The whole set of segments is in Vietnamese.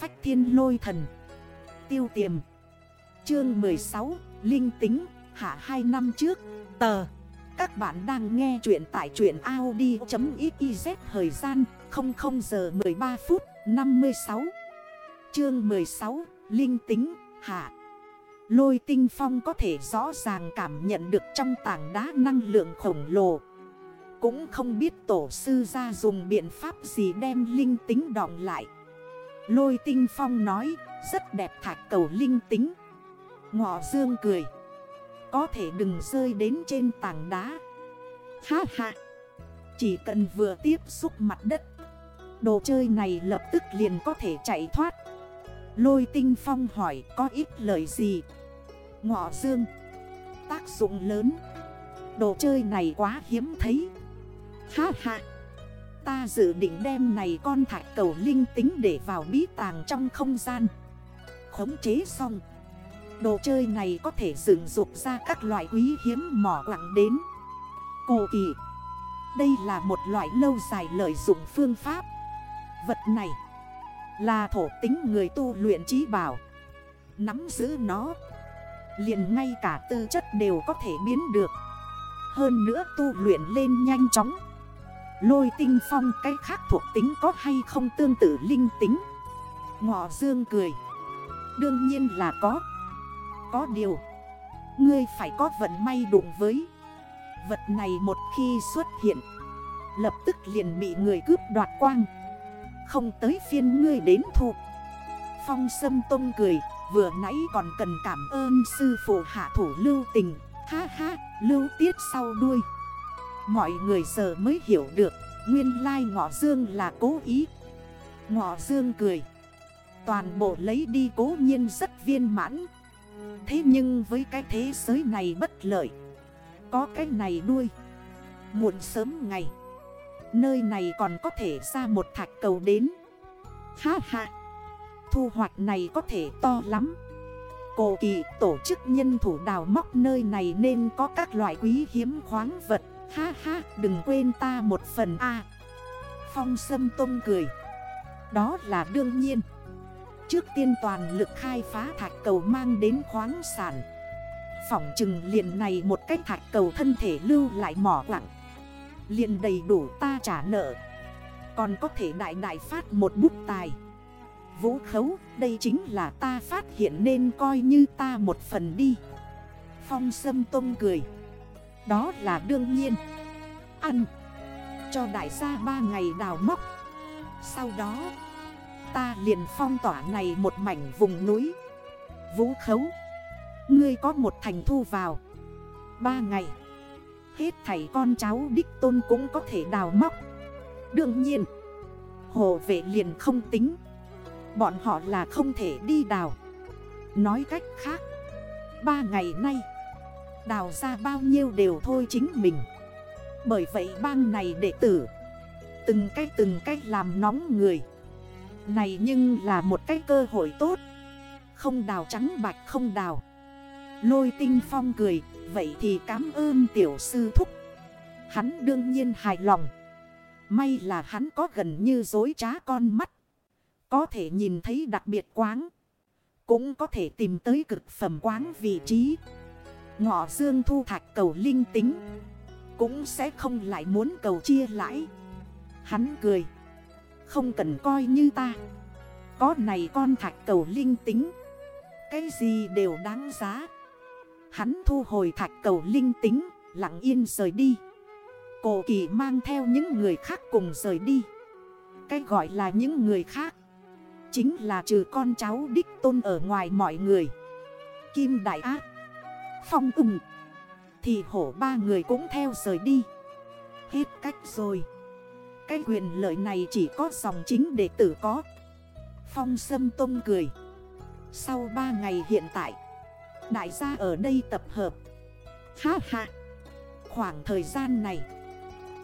phách thiên lôi thần. Tiêu tiềm. Chương 16 Linh tính. Hạ 2 năm trước, Tờ. Các bạn đang nghe chuyện tại truyện Audi.xyz Thời gian 00 giờ 13 phút 56 Chương 16 Linh tính. Hạ. Lôi tinh phong có thể rõ ràng cảm nhận được trong tảng đá năng lượng khổng lồ. Cũng không biết tổ sư ra dùng biện pháp gì đem linh tính đọng lại. Lôi tinh phong nói, rất đẹp thạch cầu linh tính. Ngọ dương cười, Có thể đừng rơi đến trên tảng đá. Ha ha, Chỉ cần vừa tiếp xúc mặt đất, Đồ chơi này lập tức liền có thể chạy thoát. Lôi tinh phong hỏi, có ít lời gì? Ngọ dương, Tác dụng lớn, Đồ chơi này quá hiếm thấy. Ha ha Ta dự định đem này con thạch cầu linh tính để vào bí tàng trong không gian. Khống chế xong. Đồ chơi này có thể dựng dục ra các loại quý hiếm mỏ quặng đến. Cô kỳ. Đây là một loại lâu dài lợi dụng phương pháp. Vật này Là thổ tính người tu luyện trí bảo. Nắm giữ nó. Liền ngay cả tư chất đều có thể biến được. Hơn nữa tu luyện lên nhanh chóng. Lôi tinh phong cái khác thuộc tính có hay không tương tự linh tính? Ngọ dương cười. Đương nhiên là có. Có điều, Ngươi phải có vận may đụng với. Vật này một khi xuất hiện, Lập tức liền bị người cướp đoạt quang. Không tới phiên ngươi đến thuộc Phong sâm tông cười, Vừa nãy còn cần cảm ơn sư phụ hạ thủ lưu tình. Ha ha, lưu tiết sau đuôi. Mọi người giờ mới hiểu được, Nguyên lai ngọ dương là cố ý. Ngọ dương cười. Toàn bộ lấy đi cố nhiên rất viên mãn. Thế nhưng với cái thế giới này bất lợi. Có cái này đuôi Muộn sớm ngày. Nơi này còn có thể ra một thạch cầu đến. Ha ha. Thu hoạch này có thể to lắm. Cổ kỳ tổ chức nhân thủ đào móc nơi này nên có các loại quý hiếm khoáng vật. Ha ha đừng quên ta một phần A. Phong Sâm Tông cười. Đó là đương nhiên. Trước tiên toàn lực khai phá thạch cầu mang đến khoáng sản. Phỏng chừng liền này một cách thạch cầu thân thể lưu lại mỏ lặng, Liền đầy đủ ta trả nợ. Còn có thể đại đại phát một bút tài. Vũ khấu đây chính là ta phát hiện nên coi như ta một phần đi. Phong Sâm Tông cười. Đó là đương nhiên. Ăn. Cho đại gia ba ngày đào móc. Sau đó, Ta liền phong tỏa này một mảnh vùng núi. Vũ khấu. Ngươi có một thành thu vào. Ba ngày. Hết thầy con cháu đích tôn cũng có thể đào móc. Đương nhiên. Hồ vệ liền không tính. Bọn họ là không thể đi đào. Nói cách khác. Ba ngày nay Đào ra bao nhiêu đều thôi chính mình. Bởi vậy bang này đệ tử, Từng cách từng cách làm nóng người. Này nhưng là một cái cơ hội tốt. Không đào trắng bạch không đào. Lôi tinh phong cười, Vậy thì cảm ơn tiểu sư thúc. Hắn đương nhiên hài lòng. May là hắn có gần như dối trá con mắt. Có thể nhìn thấy đặc biệt quáng. Cũng có thể tìm tới cực phẩm quáng vị trí. Ngọ dương thu thạch cầu linh tính. Cũng sẽ không lại muốn cầu chia lãi. Hắn cười. Không cần coi như ta. Có này con thạch cầu linh tính. Cái gì đều đáng giá. Hắn thu hồi thạch cầu linh tính, Lặng yên rời đi. Cổ kỳ mang theo những người khác cùng rời đi. Cái gọi là những người khác, Chính là trừ con cháu đích tôn ở ngoài mọi người. Kim Đại Ác. Phong ủng. Thì hổ ba người cũng theo rời đi. Hết cách rồi. Cái quyền lợi này chỉ có dòng chính đệ tử có. Phong Sâm Tông cười. Sau 3 ngày hiện tại, Đại gia ở đây tập hợp. Ha ha. Khoảng thời gian này,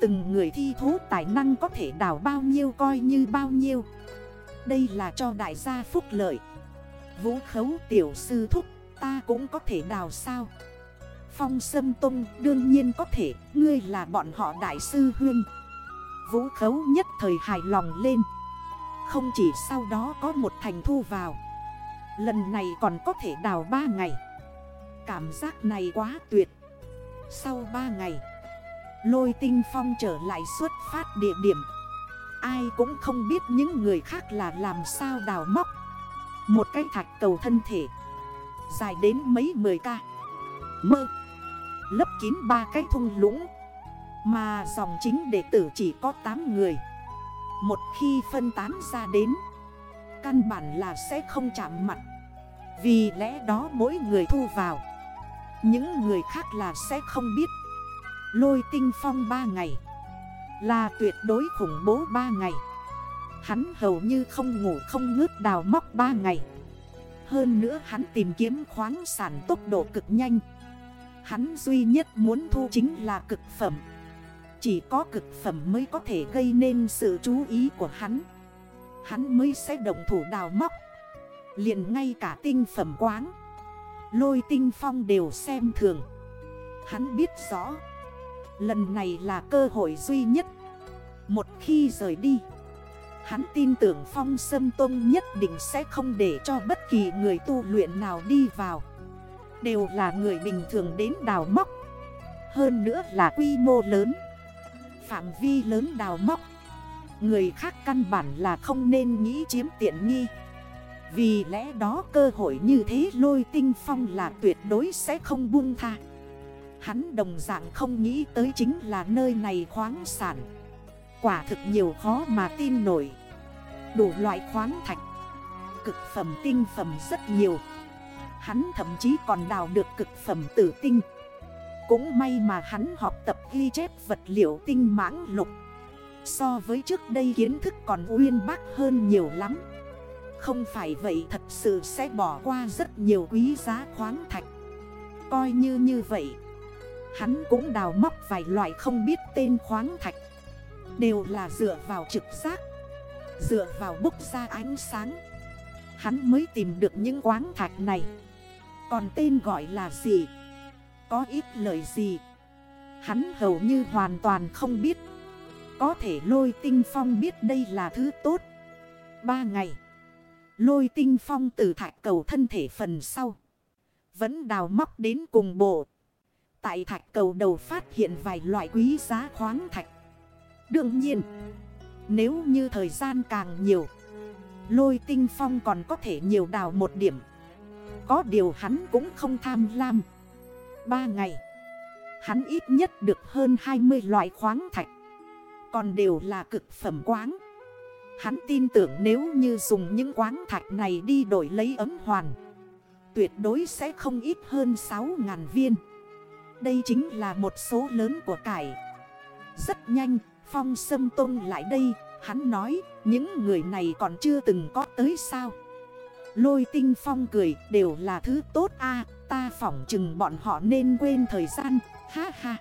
Từng người thi thú tài năng có thể đào bao nhiêu coi như bao nhiêu. Đây là cho đại gia phúc lợi. Vũ khấu tiểu sư thúc. Ta cũng có thể đào sao? Phong Sâm Tông, đương nhiên có thể, Ngươi là bọn họ đại sư huyên. Vũ khấu nhất thời hài lòng lên. Không chỉ sau đó có một thành thu vào, Lần này còn có thể đào 3 ngày. Cảm giác này quá tuyệt. Sau 3 ngày, Lôi tinh phong trở lại xuất phát địa điểm. Ai cũng không biết những người khác là làm sao đào móc. Một cái thạch cầu thân thể. Dài đến mấy mười ca. Mơ. Lấp kín ba cái thung lũng. Mà dòng chính đệ tử chỉ có 8 người. Một khi phân tán ra đến, Căn bản là sẽ không chạm mặt. Vì lẽ đó mỗi người thu vào. Những người khác là sẽ không biết. Lôi tinh phong 3 ngày. Là tuyệt đối khủng bố 3 ngày. Hắn hầu như không ngủ không ngước đào móc 3 ngày. Hơn nữa hắn tìm kiếm khoáng sản tốc độ cực nhanh. Hắn duy nhất muốn thu chính là cực phẩm. Chỉ có cực phẩm mới có thể gây nên sự chú ý của hắn. Hắn mới sẽ động thủ đào móc. Liền ngay cả tinh phẩm quáng, Lôi tinh phong đều xem thường. Hắn biết rõ, Lần này là cơ hội duy nhất. Một khi rời đi Hắn tin tưởng phong sâm tông nhất định sẽ không để cho bất kỳ người tu luyện nào đi vào. Đều là người bình thường đến đào móc. Hơn nữa là quy mô lớn. Phạm vi lớn đào móc. Người khác căn bản là không nên nghĩ chiếm tiện nghi. Vì lẽ đó cơ hội như thế lôi tinh phong là tuyệt đối sẽ không buông tha. Hắn đồng dạng không nghĩ tới chính là nơi này khoáng sản. Quả thực nhiều khó mà tin nổi. Đủ loại khoáng thạch, Cực phẩm tinh phẩm rất nhiều. Hắn thậm chí còn đào được cực phẩm tử tinh. Cũng may mà hắn học tập ghi chép vật liệu tinh mãng lục. So với trước đây kiến thức còn uyên bác hơn nhiều lắm. Không phải vậy thật sự sẽ bỏ qua rất nhiều quý giá khoáng thạch. Coi như như vậy, Hắn cũng đào móc vài loại không biết tên khoáng thạch. Đều là dựa vào trực giác, Dựa vào bốc ra ánh sáng. Hắn mới tìm được những quáng thạch này. Còn tên gọi là gì? Có ít lời gì? Hắn hầu như hoàn toàn không biết. Có thể lôi tinh phong biết đây là thứ tốt. Ba ngày, Lôi tinh phong từ thạch cầu thân thể phần sau, Vẫn đào móc đến cùng bộ. Tại thạch cầu đầu phát hiện vài loại quý giá khoáng thạch. Đương nhiên, Nếu như thời gian càng nhiều, Lôi tinh phong còn có thể nhiều đào một điểm. Có điều hắn cũng không tham lam. Ba ngày, Hắn ít nhất được hơn 20 loại khoáng thạch, Còn đều là cực phẩm quáng. Hắn tin tưởng nếu như dùng những quáng thạch này đi đổi lấy ấm hoàn, Tuyệt đối sẽ không ít hơn 6.000 viên. Đây chính là một số lớn của cải. Rất nhanh Phong Sâm Tôn lại đây, Hắn nói, những người này còn chưa từng có tới sao? Lôi tinh phong cười, đều là thứ tốt a, Ta phỏng chừng bọn họ nên quên thời gian, Ha ha.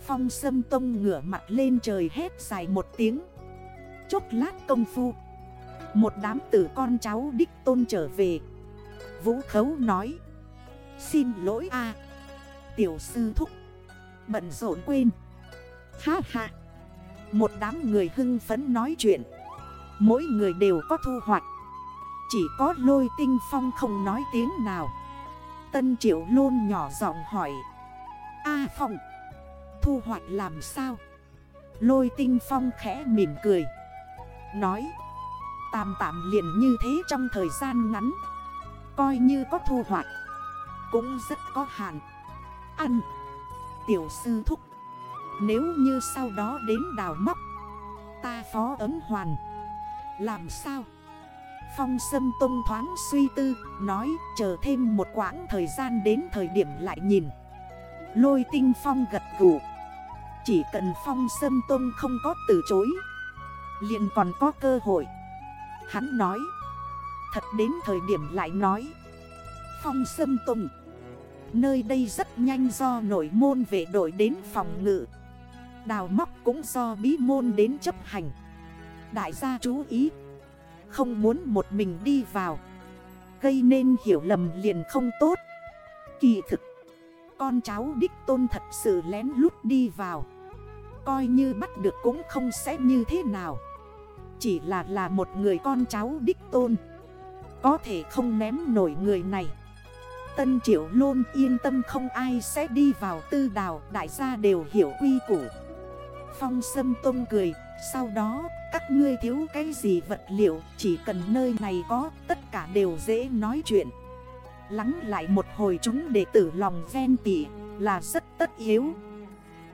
Phong Sâm Tông ngửa mặt lên trời hét dài một tiếng. Chút lát công phu, Một đám tử con cháu đích tôn trở về. Vũ khấu nói, Xin lỗi a, Tiểu sư thúc, Bận rộn quên. Ha ha. Một đám người hưng phấn nói chuyện. Mỗi người đều có thu hoạch. Chỉ có lôi tinh phong không nói tiếng nào. Tân triệu lôn nhỏ giọng hỏi. A phong, Thu hoạch làm sao? Lôi tinh phong khẽ mỉm cười. Nói, Tạm tạm liền như thế trong thời gian ngắn. Coi như có thu hoạch, Cũng rất có hạn. Ăn, Tiểu sư thúc. Nếu như sau đó đến đào móc, Ta phó ấm hoàn. Làm sao? Phong Sâm Tông thoáng suy tư, Nói, chờ thêm một quãng thời gian đến thời điểm lại nhìn. Lôi tinh Phong gật gù. Chỉ cần Phong Sâm Tông không có từ chối, liền còn có cơ hội. Hắn nói, Thật đến thời điểm lại nói. Phong Sâm Tông, Nơi đây rất nhanh do nội môn vệ đội đến phòng ngự. Đào móc cũng do bí môn đến chấp hành. Đại gia chú ý, Không muốn một mình đi vào, Gây nên hiểu lầm liền không tốt. Kỳ thực, Con cháu đích tôn thật sự lén lút đi vào, Coi như bắt được cũng không sẽ như thế nào. Chỉ là là một người con cháu đích tôn, Có thể không ném nổi người này. Tân triệu luôn yên tâm không ai sẽ đi vào tư đào, Đại gia đều hiểu quy củ. Phong sâm Tông cười, Sau đó, các ngươi thiếu cái gì vật liệu, Chỉ cần nơi này có, tất cả đều dễ nói chuyện. Lắng lại một hồi chúng để tử lòng ven tỉ là rất tất yếu.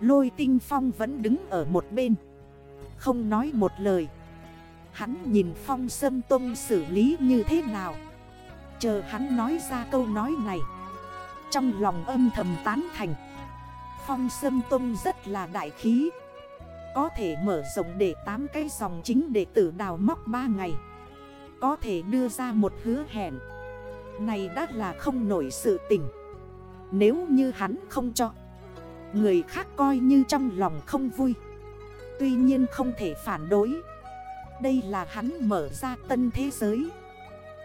Lôi tinh phong vẫn đứng ở một bên, Không nói một lời. Hắn nhìn phong sâm tông xử lý như thế nào, Chờ hắn nói ra câu nói này. Trong lòng âm thầm tán thành, Phong sâm tông rất là đại khí. Có thể mở rộng để 8 cái dòng chính để tử đào móc 3 ngày. Có thể đưa ra một hứa hẹn. Này đã là không nổi sự tình. Nếu như hắn không cho, Người khác coi như trong lòng không vui. Tuy nhiên không thể phản đối. Đây là hắn mở ra tân thế giới.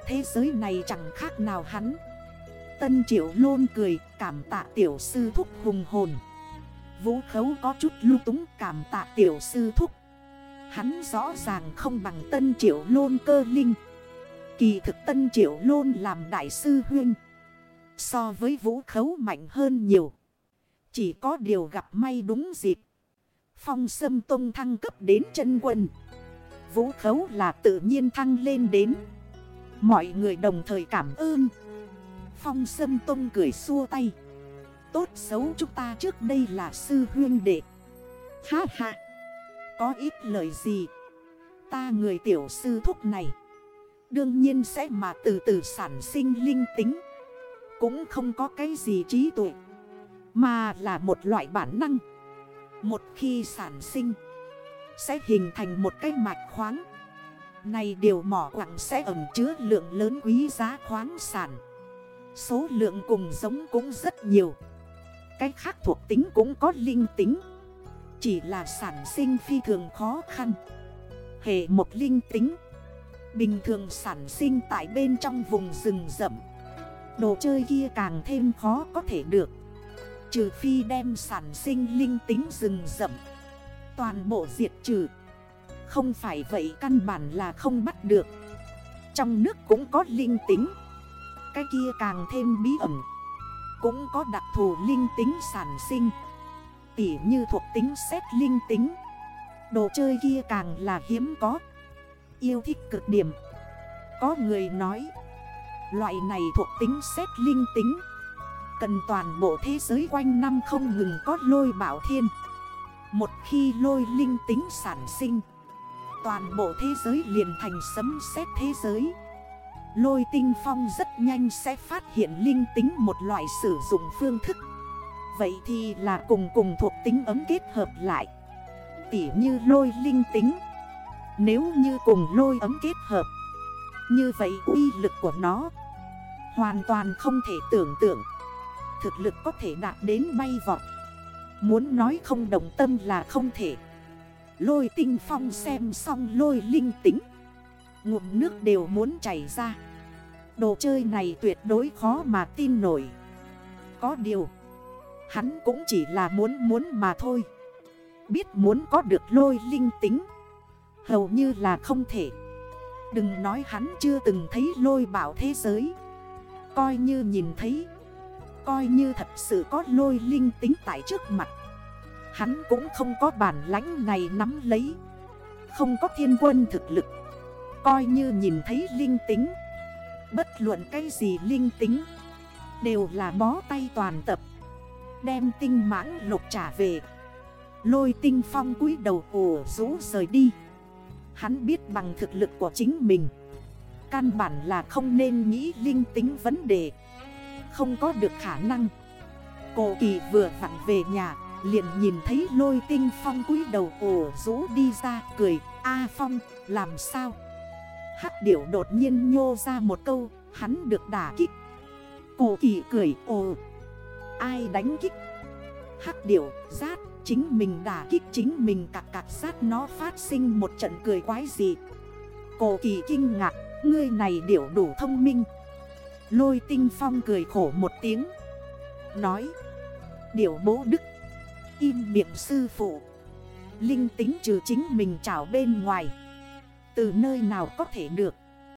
Thế giới này chẳng khác nào hắn. Tân triệu luôn cười, cảm tạ tiểu sư thúc hùng hồn. Vũ khấu có chút lưu túng cảm tạ tiểu sư thúc. Hắn rõ ràng không bằng tân triệu lôn cơ linh. Kỳ thực tân triệu lôn làm đại sư huyên, So với vũ khấu mạnh hơn nhiều. Chỉ có điều gặp may đúng dịp. Phong sâm tông thăng cấp đến chân quân. Vũ khấu là tự nhiên thăng lên đến. Mọi người đồng thời cảm ơn. Phong Sâm Tông cười xua tay. Tốt xấu chúng ta trước đây là sư huyên đệ. Ha ha. Có ít lời gì? Ta người tiểu sư thúc này. Đương nhiên sẽ mà từ từ sản sinh linh tính. Cũng không có cái gì trí tuệ. Mà là một loại bản năng. Một khi sản sinh, Sẽ hình thành một cái mạch khoáng. Này điều mỏ quặng sẽ ẩm chứa lượng lớn quý giá khoáng sản. Số lượng cùng giống cũng rất nhiều. Cái khác thuộc tính cũng có linh tính. Chỉ là sản sinh phi thường khó khăn. Hệ một linh tính. Bình thường sản sinh tại bên trong vùng rừng rậm. Đồ chơi kia càng thêm khó có thể được. Trừ phi đem sản sinh linh tính rừng rậm. Toàn bộ diệt trừ. Không phải vậy căn bản là không bắt được. Trong nước cũng có linh tính. Cái kia càng thêm bí ẩn. Cũng có đặc thù linh tính sản sinh. Tỉ như thuộc tính xét linh tính. Đồ chơi kia càng là hiếm có. Yêu thích cực điểm. Có người nói, Loại này thuộc tính xét linh tính. Cần toàn bộ thế giới quanh năm không ngừng có lôi bảo thiên. Một khi lôi linh tính sản sinh, Toàn bộ thế giới liền thành sấm xét thế giới. Lôi tinh phong rất nhanh sẽ phát hiện linh tính một loại sử dụng phương thức. Vậy thì là cùng cùng thuộc tính ấm kết hợp lại. Tỉ như lôi linh tính. Nếu như cùng lôi ấm kết hợp, Như vậy uy lực của nó Hoàn toàn không thể tưởng tượng. Thực lực có thể đạt đến bay vọt. Muốn nói không đồng tâm là không thể. Lôi tinh phong xem xong lôi linh tính. Ngụm nước đều muốn chảy ra. Đồ chơi này tuyệt đối khó mà tin nổi. Có điều, Hắn cũng chỉ là muốn muốn mà thôi. Biết muốn có được lôi linh tính. Hầu như là không thể. Đừng nói hắn chưa từng thấy lôi bảo thế giới. Coi như nhìn thấy, Coi như thật sự có lôi linh tính tại trước mặt. Hắn cũng không có bản lãnh này nắm lấy. Không có thiên quân thực lực. Coi như nhìn thấy linh tính. Bất luận cái gì linh tính, Đều là bó tay toàn tập, Đem tinh mãng lục trả về. Lôi tinh phong cúi đầu ổ rũ rời đi. Hắn biết bằng thực lực của chính mình, Căn bản là không nên nghĩ linh tính vấn đề. Không có được khả năng. Cổ kỳ vừa vặn về nhà, Liền nhìn thấy lôi tinh phong cúi đầu ổ rũ đi ra, cười, A Phong, làm sao? Hắc điểu đột nhiên nhô ra một câu, Hắn được đả kích. Cổ kỳ cười, ồ. Ai đánh kích? Hắc điểu, rát, Chính mình đả kích, chính mình cạc cạc sát nó phát sinh một trận cười quái gì Cổ kỳ kinh ngạc, Ngươi này điểu đủ thông minh. Lôi tinh phong cười khổ một tiếng. Nói, Điểu bố đức, Im miệng sư phụ. Linh tính trừ chính mình trảo bên ngoài. Từ nơi nào có thể được.